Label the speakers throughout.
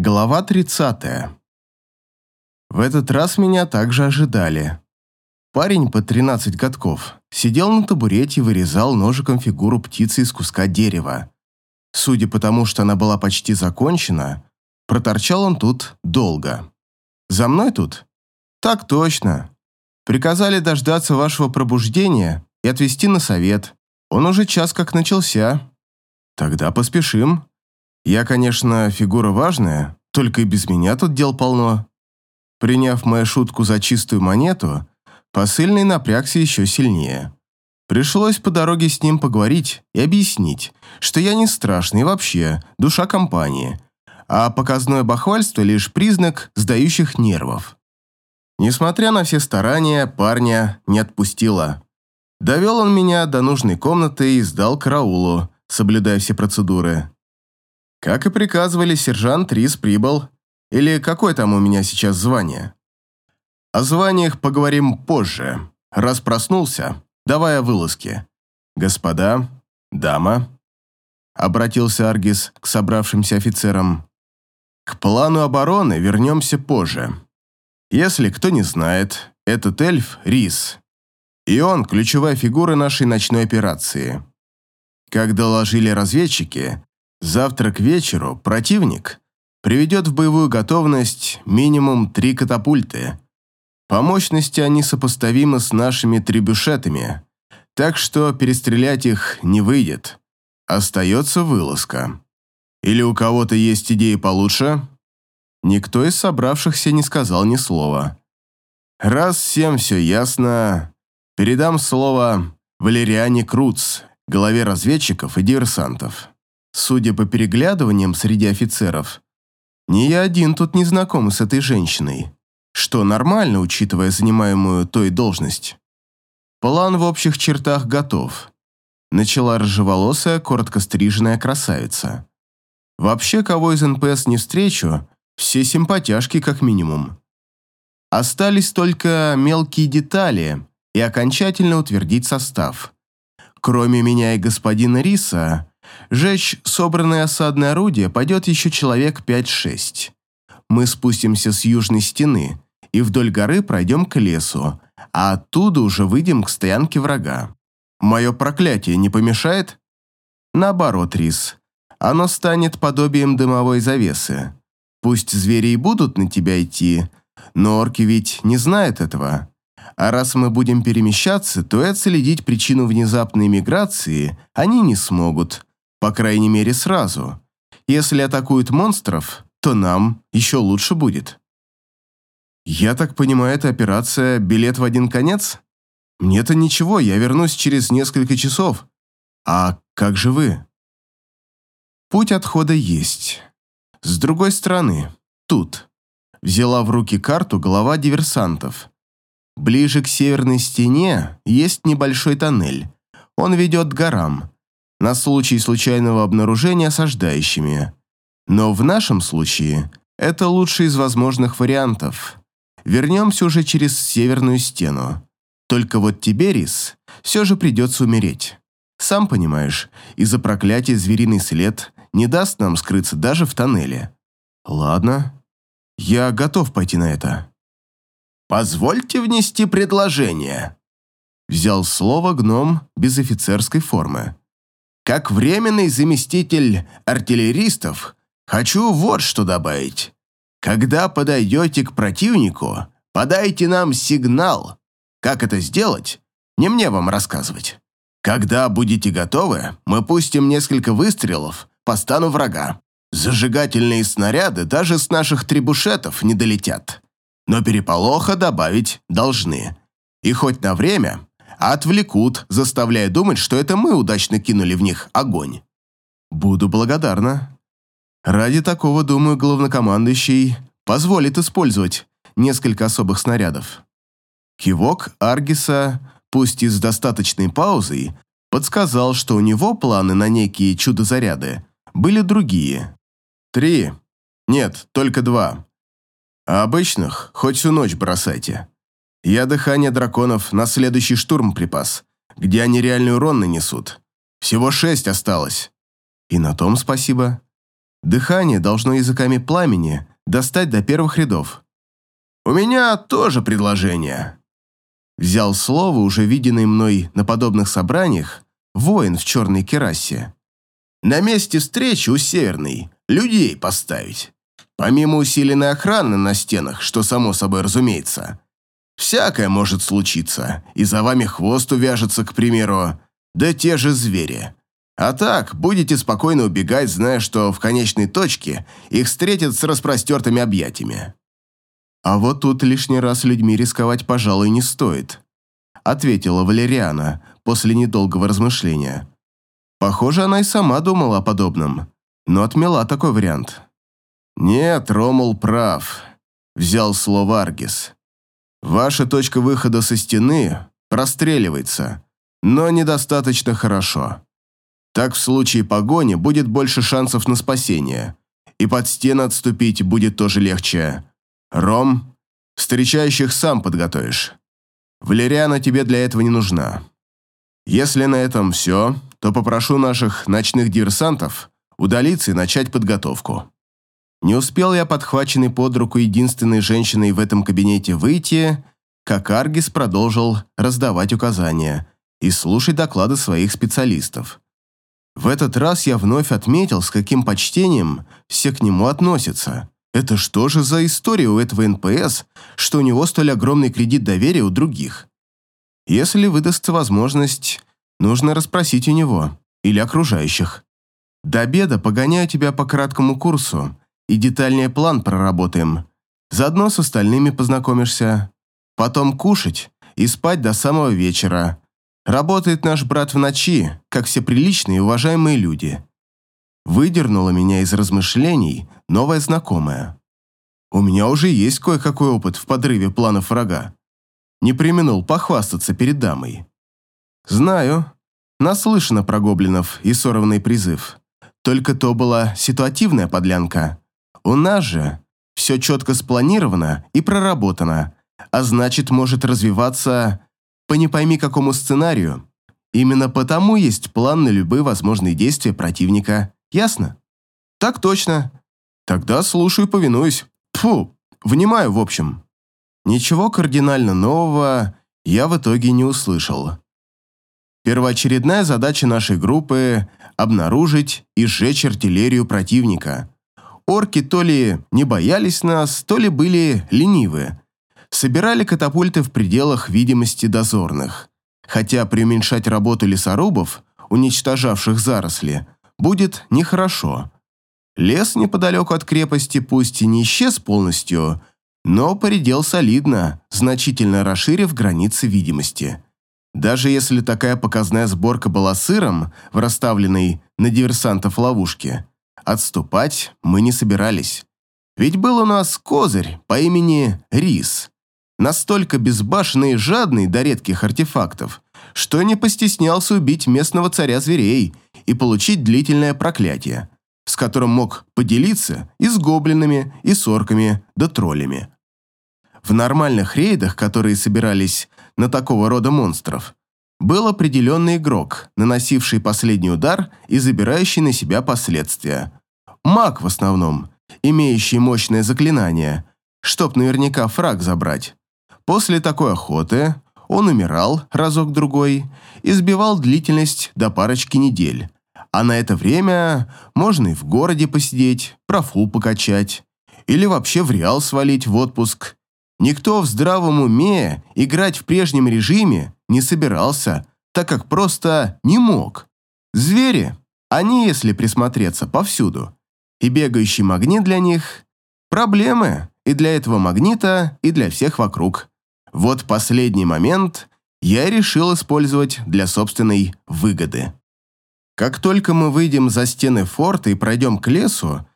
Speaker 1: Глава 30. В этот раз меня также ожидали. Парень по 13 годков сидел на табурете и вырезал ножиком фигуру птицы из куска дерева. Судя по тому, что она была почти закончена, проторчал он тут долго. «За мной тут?» «Так точно. Приказали дождаться вашего пробуждения и отвезти на совет. Он уже час как начался. Тогда поспешим». Я, конечно, фигура важная, только и без меня тут дел полно. Приняв мою шутку за чистую монету, посыльный напрягся еще сильнее. Пришлось по дороге с ним поговорить и объяснить, что я не страшный вообще, душа компании, а показное бахвальство лишь признак сдающих нервов. Несмотря на все старания, парня не отпустило. Довел он меня до нужной комнаты и сдал караулу, соблюдая все процедуры. Как и приказывали, сержант Рис прибыл. Или какое там у меня сейчас звание? О званиях поговорим позже. Раз проснулся, о вылазке. Господа, дама, обратился Аргис к собравшимся офицерам. К плану обороны вернемся позже. Если кто не знает, этот эльф – Рис. И он – ключевая фигура нашей ночной операции. Как доложили разведчики, Завтра к вечеру противник приведет в боевую готовность минимум три катапульты. По мощности они сопоставимы с нашими трибюшетами, так что перестрелять их не выйдет. Остается вылазка. Или у кого-то есть идеи получше? Никто из собравшихся не сказал ни слова. Раз всем все ясно, передам слово Валериане Круц, главе разведчиков и диверсантов. Судя по переглядываниям среди офицеров, не я один тут не знаком с этой женщиной, что нормально, учитывая занимаемую той должность. План в общих чертах готов. Начала рыжеволосая, коротко стриженная красавица. Вообще, кого из НПС не встречу, все симпатяшки как минимум. Остались только мелкие детали и окончательно утвердить состав. Кроме меня и господина Риса, Жечь собранное осадное орудие пойдет еще человек 5-6. Мы спустимся с южной стены и вдоль горы пройдем к лесу, а оттуда уже выйдем к стоянке врага. Мое проклятие не помешает? Наоборот, Рис. Оно станет подобием дымовой завесы. Пусть звери и будут на тебя идти, но орки ведь не знают этого. А раз мы будем перемещаться, то и отследить причину внезапной миграции они не смогут, по крайней мере, сразу. Если атакуют монстров, то нам еще лучше будет. Я так понимаю, эта операция «билет в один конец»? Мне-то ничего, я вернусь через несколько часов. А как же вы? Путь отхода есть. С другой стороны, тут. Взяла в руки карту голова диверсантов. Ближе к северной стене есть небольшой тоннель. Он ведет к горам на случай случайного обнаружения осаждающими. Но в нашем случае это лучший из возможных вариантов. Вернемся уже через северную стену. Только вот тебе, Рис, все же придется умереть. Сам понимаешь, из-за проклятия звериный след не даст нам скрыться даже в тоннеле. Ладно, я готов пойти на это. «Позвольте внести предложение», — взял слово гном без офицерской формы. Как временный заместитель артиллеристов, хочу вот что добавить. Когда подойдете к противнику, подайте нам сигнал. Как это сделать, не мне вам рассказывать. Когда будете готовы, мы пустим несколько выстрелов по стану врага. Зажигательные снаряды даже с наших трибушетов не долетят. Но переполоха добавить должны. И хоть на время отвлекут, заставляя думать, что это мы удачно кинули в них огонь. Буду благодарна. Ради такого, думаю, главнокомандующий позволит использовать несколько особых снарядов. Кивок Аргиса, пусть и с достаточной паузой, подсказал, что у него планы на некие чудо-заряды были другие. Три. Нет, только два. А обычных хоть всю ночь бросайте. Я дыхание драконов на следующий штурм припас, где они реальный урон нанесут. Всего шесть осталось. И на том спасибо. Дыхание должно языками пламени достать до первых рядов. «У меня тоже предложение». Взял слово, уже виденный мной на подобных собраниях, воин в черной керасе. «На месте встречи у Северной людей поставить. Помимо усиленной охраны на стенах, что само собой разумеется, всякое может случиться, и за вами хвост увяжется, к примеру, да те же звери. А так, будете спокойно убегать, зная, что в конечной точке их встретят с распростертыми объятиями. А вот тут лишний раз людьми рисковать, пожалуй, не стоит, ответила Валериана после недолгого размышления. Похоже, она и сама думала о подобном, но отмела такой вариант. «Нет, Ромул прав», — взял слово Аргис. «Ваша точка выхода со стены простреливается, но недостаточно хорошо. Так в случае погони будет больше шансов на спасение, и под стену отступить будет тоже легче. Ром, встречающих сам подготовишь. Валериана тебе для этого не нужна. Если на этом все, то попрошу наших ночных диверсантов удалиться и начать подготовку». Не успел я, подхваченный под руку единственной женщиной в этом кабинете, выйти, как Аргис продолжил раздавать указания и слушать доклады своих специалистов. В этот раз я вновь отметил, с каким почтением все к нему относятся. Это что же за история у этого НПС, что у него столь огромный кредит доверия у других? Если выдастся возможность, нужно расспросить у него или окружающих. До обеда погоняю тебя по краткому курсу, и детальнее план проработаем. Заодно с остальными познакомишься. Потом кушать и спать до самого вечера. Работает наш брат в ночи, как все приличные и уважаемые люди. Выдернула меня из размышлений новая знакомая. У меня уже есть кое-какой опыт в подрыве планов врага. Не применул похвастаться перед дамой. Знаю, наслышано про гоблинов и сорванный призыв. Только то была ситуативная подлянка. У нас же все четко спланировано и проработано, а значит, может развиваться по не пойми какому сценарию. Именно потому есть план на любые возможные действия противника. Ясно? Так точно. Тогда слушаю и повинуюсь. Фу, внимаю, в общем. Ничего кардинально нового я в итоге не услышал. Первоочередная задача нашей группы – обнаружить и сжечь артиллерию противника. Орки то ли не боялись нас, то ли были ленивы. Собирали катапульты в пределах видимости дозорных. Хотя преуменьшать работу лесорубов, уничтожавших заросли, будет нехорошо. Лес неподалеку от крепости пусть и не исчез полностью, но поредел солидно, значительно расширив границы видимости. Даже если такая показная сборка была сыром в расставленной на диверсантов ловушке, Отступать мы не собирались. Ведь был у нас козырь по имени Рис. Настолько безбашенный и жадный до редких артефактов, что не постеснялся убить местного царя зверей и получить длительное проклятие, с которым мог поделиться и с гоблинами, и с орками, да троллями. В нормальных рейдах, которые собирались на такого рода монстров, был определенный игрок, наносивший последний удар и забирающий на себя последствия. Маг в основном, имеющий мощное заклинание, чтоб наверняка фраг забрать. После такой охоты он умирал разок-другой и сбивал длительность до парочки недель. А на это время можно и в городе посидеть, профу покачать. Или вообще в Реал свалить в отпуск. Никто в здравом уме играть в прежнем режиме не собирался, так как просто не мог. Звери, они, если присмотреться, повсюду. И бегающий магнит для них – проблемы и для этого магнита, и для всех вокруг. Вот последний момент я решил использовать для собственной выгоды. Как только мы выйдем за стены форта и пройдем к лесу,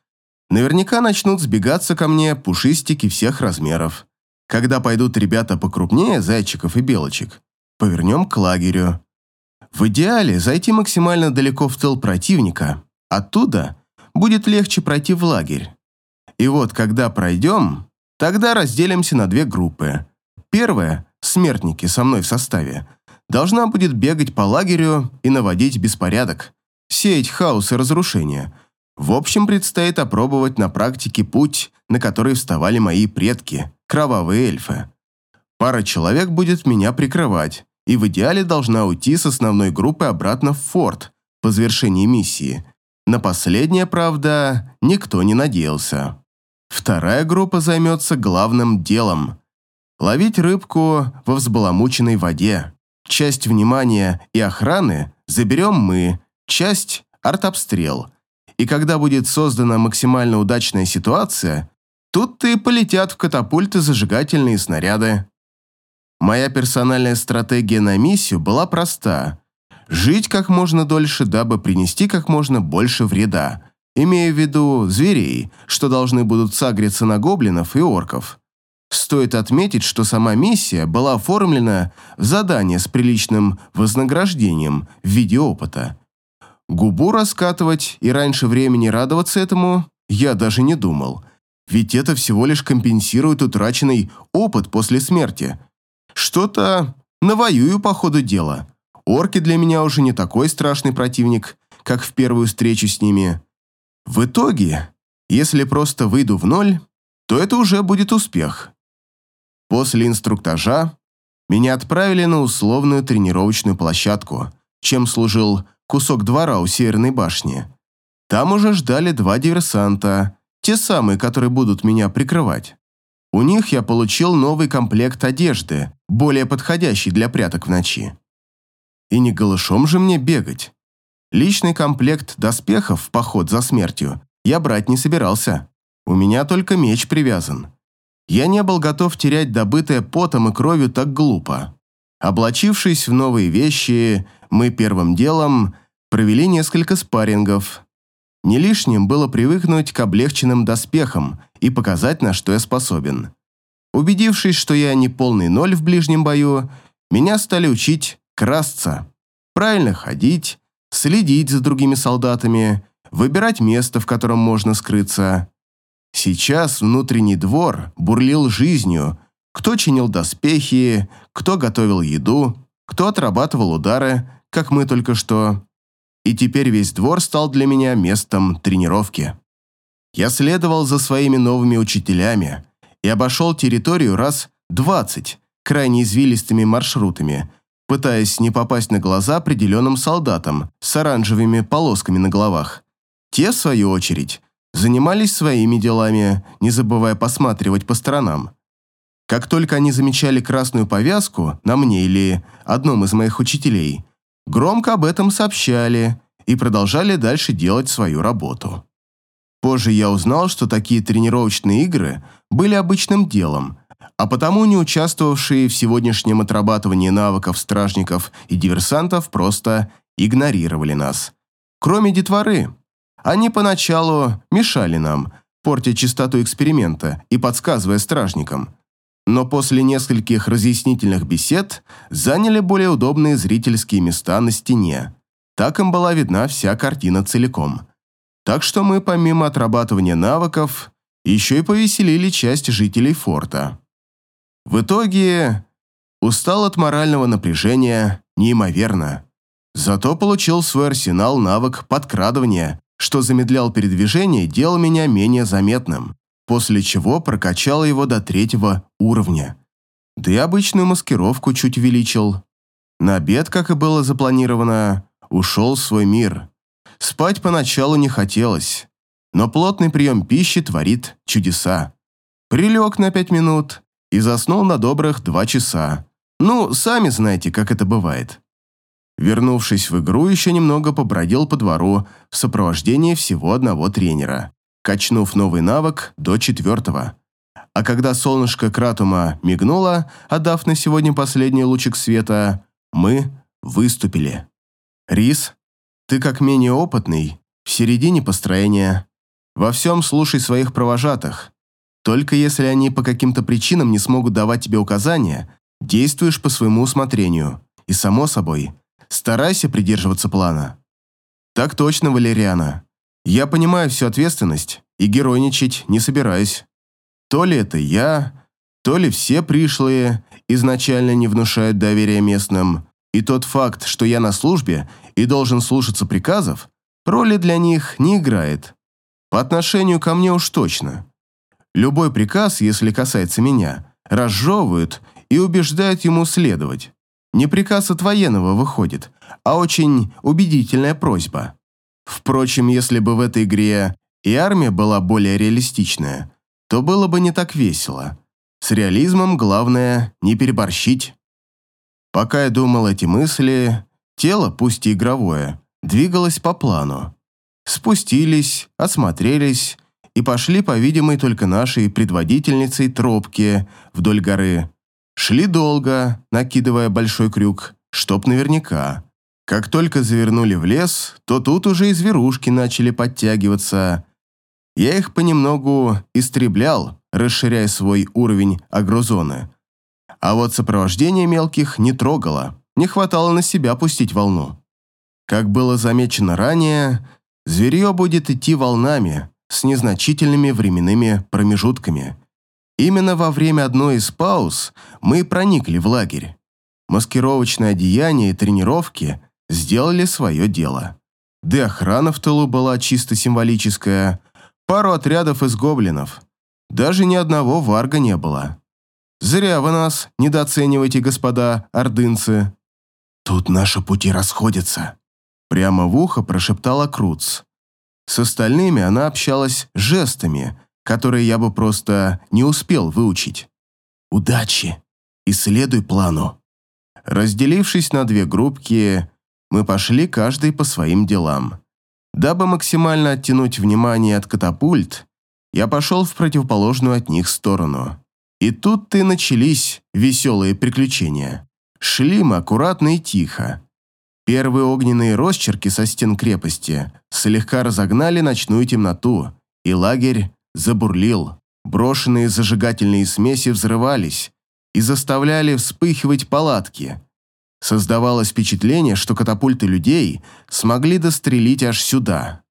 Speaker 1: наверняка начнут сбегаться ко мне пушистики всех размеров. Когда пойдут ребята покрупнее зайчиков и белочек, повернем к лагерю. В идеале зайти максимально далеко в тыл противника, оттуда будет легче пройти в лагерь. И вот когда пройдем, тогда разделимся на две группы. Первая, смертники со мной в составе, должна будет бегать по лагерю и наводить беспорядок, сеять хаос и разрушение, В общем, предстоит опробовать на практике путь, на который вставали мои предки, кровавые эльфы. Пара человек будет меня прикрывать, и в идеале должна уйти с основной группы обратно в форт по завершении миссии. На последнее, правда, никто не надеялся. Вторая группа займется главным делом – ловить рыбку во взбаламученной воде. Часть внимания и охраны заберем мы, часть – артобстрел – и когда будет создана максимально удачная ситуация, тут-то и полетят в катапульты зажигательные снаряды. Моя персональная стратегия на миссию была проста – жить как можно дольше, дабы принести как можно больше вреда, имея в виду зверей, что должны будут сагриться на гоблинов и орков. Стоит отметить, что сама миссия была оформлена в задание с приличным вознаграждением в виде опыта – Губу раскатывать и раньше времени радоваться этому я даже не думал. Ведь это всего лишь компенсирует утраченный опыт после смерти. Что-то навоюю по ходу дела. Орки для меня уже не такой страшный противник, как в первую встречу с ними. В итоге, если просто выйду в ноль, то это уже будет успех. После инструктажа меня отправили на условную тренировочную площадку, чем служил кусок двора у Северной башни. Там уже ждали два диверсанта, те самые, которые будут меня прикрывать. У них я получил новый комплект одежды, более подходящий для пряток в ночи. И не голышом же мне бегать. Личный комплект доспехов в поход за смертью я брать не собирался. У меня только меч привязан. Я не был готов терять добытое потом и кровью так глупо. Облачившись в новые вещи, мы первым делом провели несколько спаррингов. Не лишним было привыкнуть к облегченным доспехам и показать, на что я способен. Убедившись, что я не полный ноль в ближнем бою, меня стали учить красться, правильно ходить, следить за другими солдатами, выбирать место, в котором можно скрыться. Сейчас внутренний двор бурлил жизнью, кто чинил доспехи, кто готовил еду, кто отрабатывал удары, как мы только что. И теперь весь двор стал для меня местом тренировки. Я следовал за своими новыми учителями и обошел территорию раз двадцать крайне извилистыми маршрутами, пытаясь не попасть на глаза определенным солдатам с оранжевыми полосками на головах. Те, в свою очередь, занимались своими делами, не забывая посматривать по сторонам. Как только они замечали красную повязку на мне или одном из моих учителей, громко об этом сообщали и продолжали дальше делать свою работу. Позже я узнал, что такие тренировочные игры были обычным делом, а потому не участвовавшие в сегодняшнем отрабатывании навыков стражников и диверсантов просто игнорировали нас. Кроме детворы. Они поначалу мешали нам, портя чистоту эксперимента и подсказывая стражникам – но после нескольких разъяснительных бесед заняли более удобные зрительские места на стене. Так им была видна вся картина целиком. Так что мы, помимо отрабатывания навыков, еще и повеселили часть жителей форта. В итоге устал от морального напряжения неимоверно. Зато получил свой арсенал навык подкрадывания, что замедлял передвижение и делал меня менее заметным после чего прокачал его до третьего уровня. Да и обычную маскировку чуть увеличил. На обед, как и было запланировано, ушел в свой мир. Спать поначалу не хотелось, но плотный прием пищи творит чудеса. Прилег на пять минут и заснул на добрых два часа. Ну, сами знаете, как это бывает. Вернувшись в игру, еще немного побродил по двору в сопровождении всего одного тренера качнув новый навык до четвертого. А когда солнышко Кратума мигнуло, отдав на сегодня последний лучик света, мы выступили. «Рис, ты как менее опытный, в середине построения. Во всем слушай своих провожатых. Только если они по каким-то причинам не смогут давать тебе указания, действуешь по своему усмотрению. И, само собой, старайся придерживаться плана». «Так точно, Валериана. Я понимаю всю ответственность и геройничать не собираюсь. То ли это я, то ли все пришлые изначально не внушают доверия местным, и тот факт, что я на службе и должен слушаться приказов, роли для них не играет. По отношению ко мне уж точно. Любой приказ, если касается меня, разжевывают и убеждают ему следовать. Не приказ от военного выходит, а очень убедительная просьба. Впрочем, если бы в этой игре и армия была более реалистичная, то было бы не так весело. С реализмом главное не переборщить. Пока я думал эти мысли, тело, пусть и игровое, двигалось по плану. Спустились, осмотрелись и пошли по видимой только нашей предводительницей тропке вдоль горы. Шли долго, накидывая большой крюк, чтоб наверняка. Как только завернули в лес, то тут уже и зверушки начали подтягиваться. Я их понемногу истреблял, расширяя свой уровень агрозоны. А вот сопровождение мелких не трогало, не хватало на себя пустить волну. Как было замечено ранее, зверье будет идти волнами, с незначительными временными промежутками. Именно во время одной из пауз мы проникли в лагерь. Маскировочное одеяние и тренировки сделали свое дело. Да и охрана в тылу была чисто символическая, пару отрядов из гоблинов. Даже ни одного варга не было. Зря вы нас недооцениваете, господа ордынцы. Тут наши пути расходятся. Прямо в ухо прошептала Круц. С остальными она общалась жестами, которые я бы просто не успел выучить. Удачи! И следуй плану. Разделившись на две группки, мы пошли каждый по своим делам. Дабы максимально оттянуть внимание от катапульт, я пошел в противоположную от них сторону. И тут-то и начались веселые приключения. Шли мы аккуратно и тихо. Первые огненные росчерки со стен крепости слегка разогнали ночную темноту, и лагерь забурлил. Брошенные зажигательные смеси взрывались и заставляли вспыхивать палатки. Создавалось впечатление, что катапульты людей смогли дострелить аж сюда.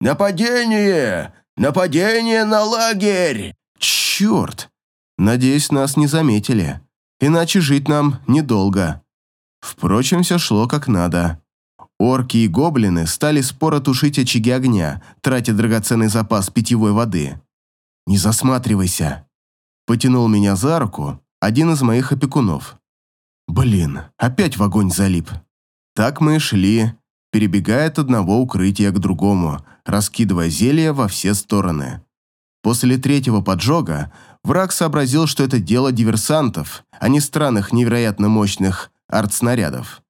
Speaker 2: «Нападение! Нападение на лагерь!»
Speaker 1: «Черт! Надеюсь, нас не заметили, иначе жить нам недолго». Впрочем, все шло как надо. Орки и гоблины стали споро тушить очаги огня, тратя драгоценный запас питьевой воды. «Не засматривайся!» Потянул меня за руку один из моих опекунов. Блин, опять в огонь залип. Так мы и шли, перебегая от одного укрытия к другому, раскидывая зелья во все стороны. После третьего поджога враг сообразил, что это дело диверсантов, а не странных невероятно мощных артснарядов.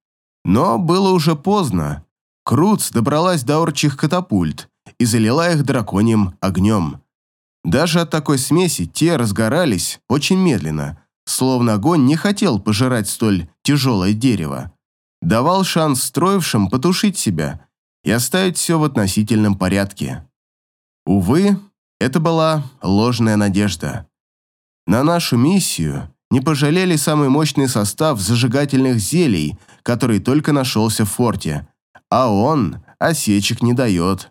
Speaker 1: Но было уже поздно. Круц добралась до орчих катапульт и залила их драконьим огнем. Даже от такой смеси те разгорались очень медленно, словно огонь не хотел пожирать столь тяжелое дерево. Давал шанс строившим потушить себя и оставить все в относительном порядке. Увы, это была ложная надежда. На нашу миссию не пожалели самый мощный состав зажигательных зелий, который только нашелся в форте, а он осечек не дает.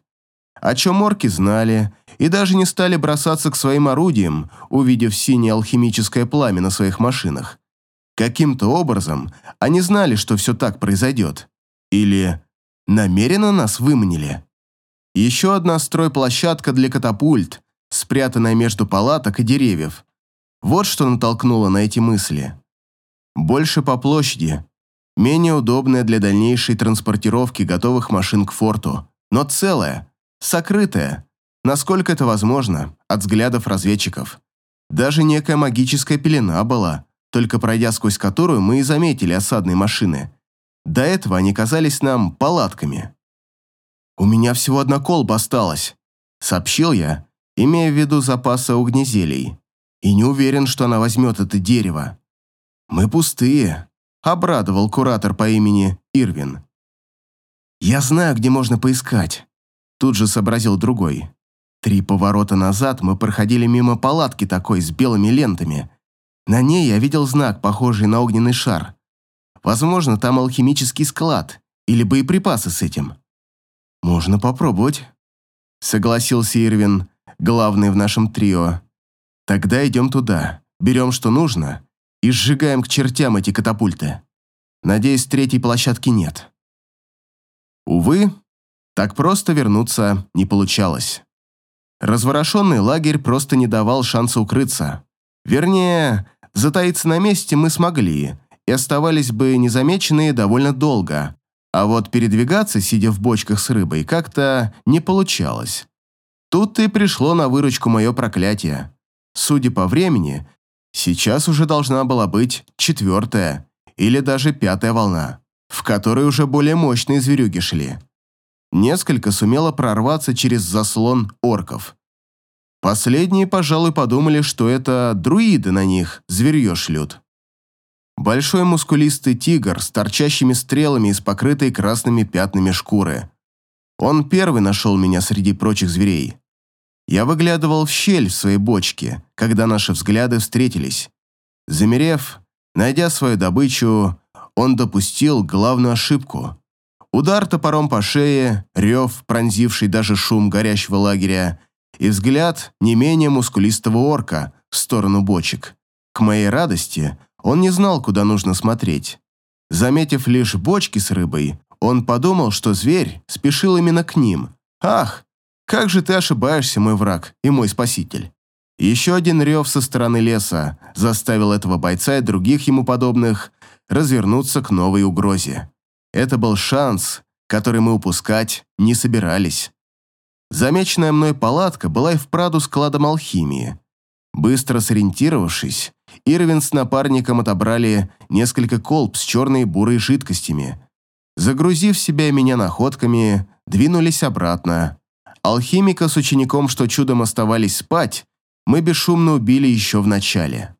Speaker 1: О чем орки знали и даже не стали бросаться к своим орудиям, увидев синее алхимическое пламя на своих машинах. Каким-то образом они знали, что все так произойдет. Или намеренно нас выманили. Еще одна стройплощадка для катапульт, спрятанная между палаток и деревьев. Вот что натолкнуло на эти мысли. Больше по площади, менее удобная для дальнейшей транспортировки готовых машин к форту, но целая, сокрытая, насколько это возможно, от взглядов разведчиков. Даже некая магическая пелена была, только пройдя сквозь которую мы и заметили осадные машины. До этого они казались нам палатками. «У меня всего одна колба осталась», — сообщил я, имея в виду запасы огнезелий. «И не уверен, что она возьмет это дерево». «Мы пустые», — обрадовал куратор по имени Ирвин. «Я знаю, где можно поискать», — тут же сообразил другой. Три поворота назад мы проходили мимо палатки такой с белыми лентами. На ней я видел знак, похожий на огненный шар. Возможно, там алхимический склад или боеприпасы с этим. Можно попробовать, согласился Ирвин, главный в нашем трио. Тогда идем туда, берем что нужно и сжигаем к чертям эти катапульты. Надеюсь, третьей площадки нет. Увы, так просто вернуться не получалось. Разворошенный лагерь просто не давал шанса укрыться. Вернее, затаиться на месте мы смогли и оставались бы незамеченные довольно долго, а вот передвигаться, сидя в бочках с рыбой, как-то не получалось. Тут и пришло на выручку мое проклятие. Судя по времени, сейчас уже должна была быть четвертая или даже пятая волна, в которой уже более мощные зверюги шли. Несколько сумело прорваться через заслон орков. Последние, пожалуй, подумали, что это друиды на них зверье шлют. Большой мускулистый тигр с торчащими стрелами из покрытой красными пятнами шкуры. Он первый нашел меня среди прочих зверей. Я выглядывал в щель в своей бочке, когда наши взгляды встретились. Замерев, найдя свою добычу, он допустил главную ошибку. Удар топором по шее, рев, пронзивший даже шум горящего лагеря, и взгляд не менее мускулистого орка в сторону бочек. К моей радости, он не знал, куда нужно смотреть. Заметив лишь бочки с рыбой, он подумал, что зверь спешил именно к ним. «Ах, как же ты ошибаешься, мой враг и мой спаситель!» Еще один рев со стороны леса заставил этого бойца и других ему подобных развернуться к новой угрозе. Это был шанс, который мы упускать не собирались. Замеченная мной палатка была и вправду складом алхимии. Быстро сориентировавшись, Ирвин с напарником отобрали несколько колб с черной и бурой жидкостями. Загрузив себя и меня находками, двинулись обратно. Алхимика с учеником, что чудом оставались спать, мы бесшумно убили еще в начале.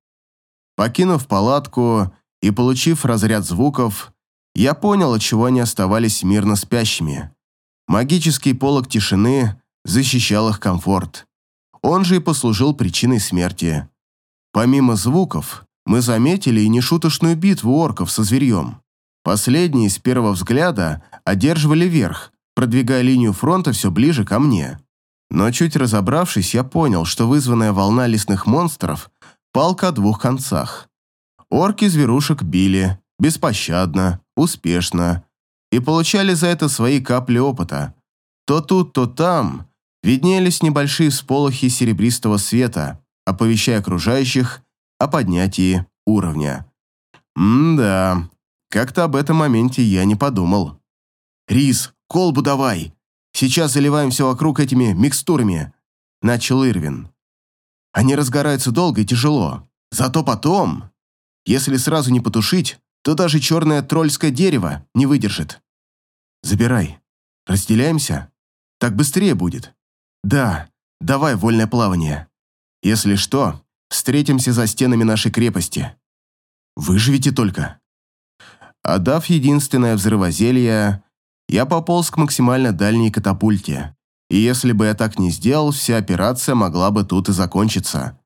Speaker 1: Покинув палатку и получив разряд звуков, я понял, от чего они оставались мирно спящими. Магический полог тишины защищал их комфорт. Он же и послужил причиной смерти. Помимо звуков, мы заметили и нешуточную битву орков со зверьем. Последние с первого взгляда одерживали верх, продвигая линию фронта все ближе ко мне. Но чуть разобравшись, я понял, что вызванная волна лесных монстров – палка о двух концах. Орки зверушек били, беспощадно, успешно, и получали за это свои капли опыта. То тут, то там виднелись небольшие всполохи серебристого света, оповещая окружающих о поднятии уровня. М-да, как-то об этом моменте я не подумал. «Рис, колбу давай! Сейчас заливаем все вокруг этими микстурами!» Начал Ирвин. «Они разгораются долго и тяжело. Зато потом, если сразу не потушить, то даже черное тролльское дерево не выдержит. Забирай. Разделяемся? Так быстрее будет. Да, давай вольное плавание. Если что, встретимся за стенами нашей крепости. Выживите только. Отдав единственное взрывозелье, я пополз к максимально дальней катапульте. И если бы я так не сделал, вся операция могла бы тут и закончиться.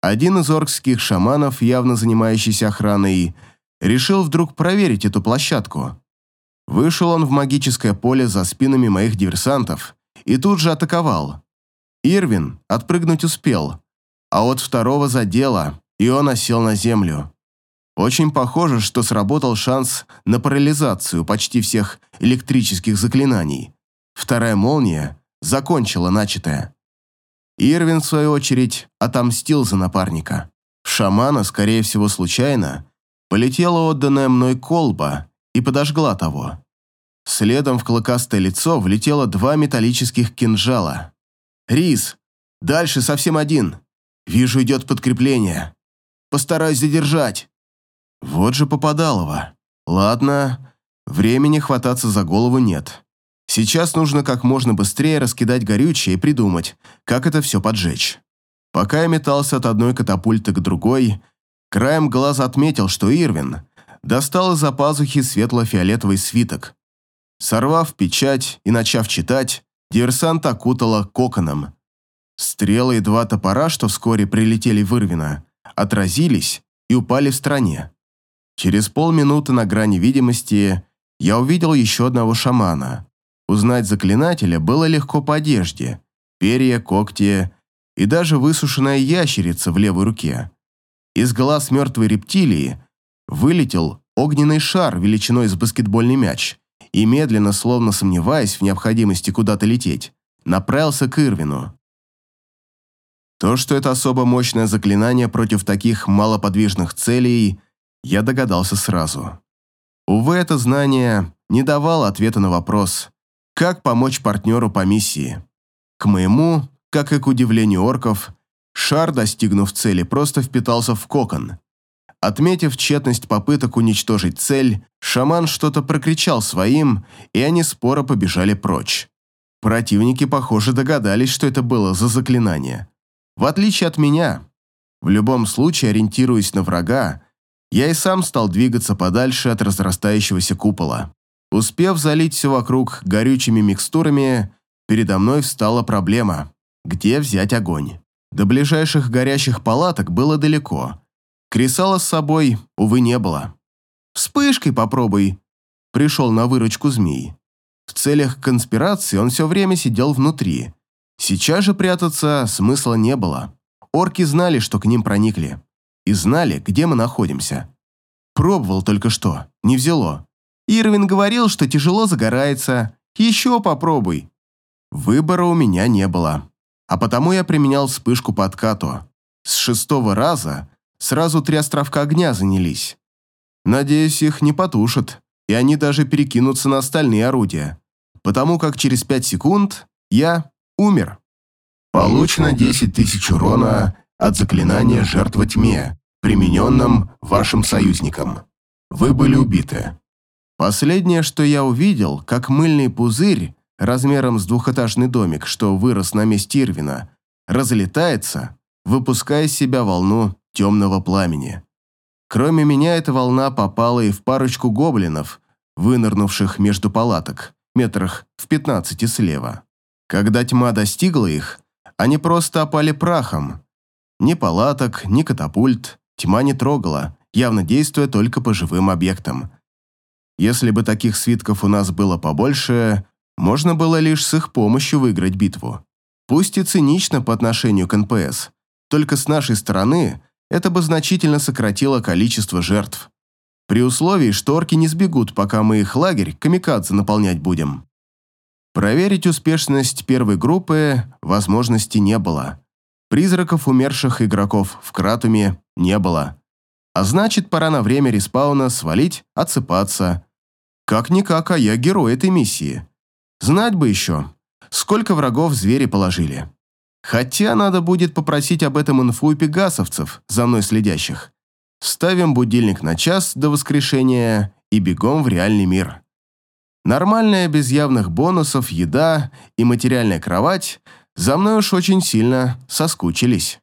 Speaker 1: Один из оркских шаманов, явно занимающийся охраной, решил вдруг проверить эту площадку. Вышел он в магическое поле за спинами моих диверсантов и тут же атаковал. Ирвин отпрыгнуть успел, а вот второго задело, и он осел на землю. Очень похоже, что сработал шанс на парализацию почти всех электрических заклинаний. Вторая молния закончила начатое. Ирвин, в свою очередь, отомстил за напарника. Шамана, скорее всего, случайно, полетела отданная мной колба и подожгла того. Следом в клыкастое лицо влетело два металлических кинжала. «Рис, дальше совсем один. Вижу, идет подкрепление. Постараюсь задержать». Вот же попадалово. Ладно, времени хвататься за голову нет. Сейчас нужно как можно быстрее раскидать горючее и придумать, как это все поджечь. Пока я метался от одной катапульты к другой, краем глаза отметил, что Ирвин достал из-за пазухи светло-фиолетовый свиток. Сорвав печать и начав читать, диверсант окутала коконом. Стрелы и два топора, что вскоре прилетели в Ирвина, отразились и упали в стороне. Через полминуты на грани видимости я увидел еще одного шамана. Узнать заклинателя было легко по одежде, перья, когти и даже высушенная ящерица в левой руке. Из глаз мертвой рептилии вылетел огненный шар величиной с баскетбольный мяч и медленно, словно сомневаясь в необходимости куда-то лететь, направился к Ирвину. То, что это особо мощное заклинание против таких малоподвижных целей, я догадался сразу. Увы, это знание не давало ответа на вопрос, как помочь партнеру по миссии. К моему, как и к удивлению орков, шар, достигнув цели, просто впитался в кокон. Отметив тщетность попыток уничтожить цель, шаман что-то прокричал своим, и они споро побежали прочь. Противники, похоже, догадались, что это было за заклинание. В отличие от меня, в любом случае, ориентируясь на врага, я и сам стал двигаться подальше от разрастающегося купола. Успев залить все вокруг горючими микстурами, передо мной встала проблема – где взять огонь? До ближайших горящих палаток было далеко. Кресала с собой, увы, не было. «Вспышкой попробуй», – пришел на выручку змей. В целях конспирации он все время сидел внутри. Сейчас же прятаться смысла не было. Орки знали, что к ним проникли. И знали, где мы находимся. Пробовал только что, не взяло. Ирвин говорил, что тяжело загорается. Еще попробуй. Выбора у меня не было. А потому я применял вспышку по откату. С шестого раза сразу три островка огня занялись. Надеюсь, их не потушат, и они даже перекинутся на остальные орудия. Потому как через пять секунд я умер.
Speaker 2: Получено 10 тысяч урона от заклинания «Жертва тьме», примененном вашим союзникам. Вы были убиты.
Speaker 1: Последнее, что я увидел, как мыльный пузырь размером с двухэтажный домик, что вырос на месте Ирвина, разлетается, выпуская из себя волну темного пламени. Кроме меня, эта волна попала и в парочку гоблинов, вынырнувших между палаток, метрах в пятнадцати слева. Когда тьма достигла их, они просто опали прахом. Ни палаток, ни катапульт тьма не трогала, явно действуя только по живым объектам. Если бы таких свитков у нас было побольше, можно было лишь с их помощью выиграть битву. Пусть и цинично по отношению к НПС, только с нашей стороны это бы значительно сократило количество жертв. При условии, что орки не сбегут, пока мы их лагерь камикадзе наполнять будем. Проверить успешность первой группы возможности не было. Призраков умерших игроков в Кратуме не было. А значит, пора на время респауна свалить, отсыпаться, как-никак, а я герой этой миссии. Знать бы еще, сколько врагов звери положили. Хотя надо будет попросить об этом инфу у пегасовцев, за мной следящих. Ставим будильник на час до воскрешения и бегом в реальный мир. Нормальная, без явных бонусов, еда и материальная кровать за мной уж очень сильно соскучились.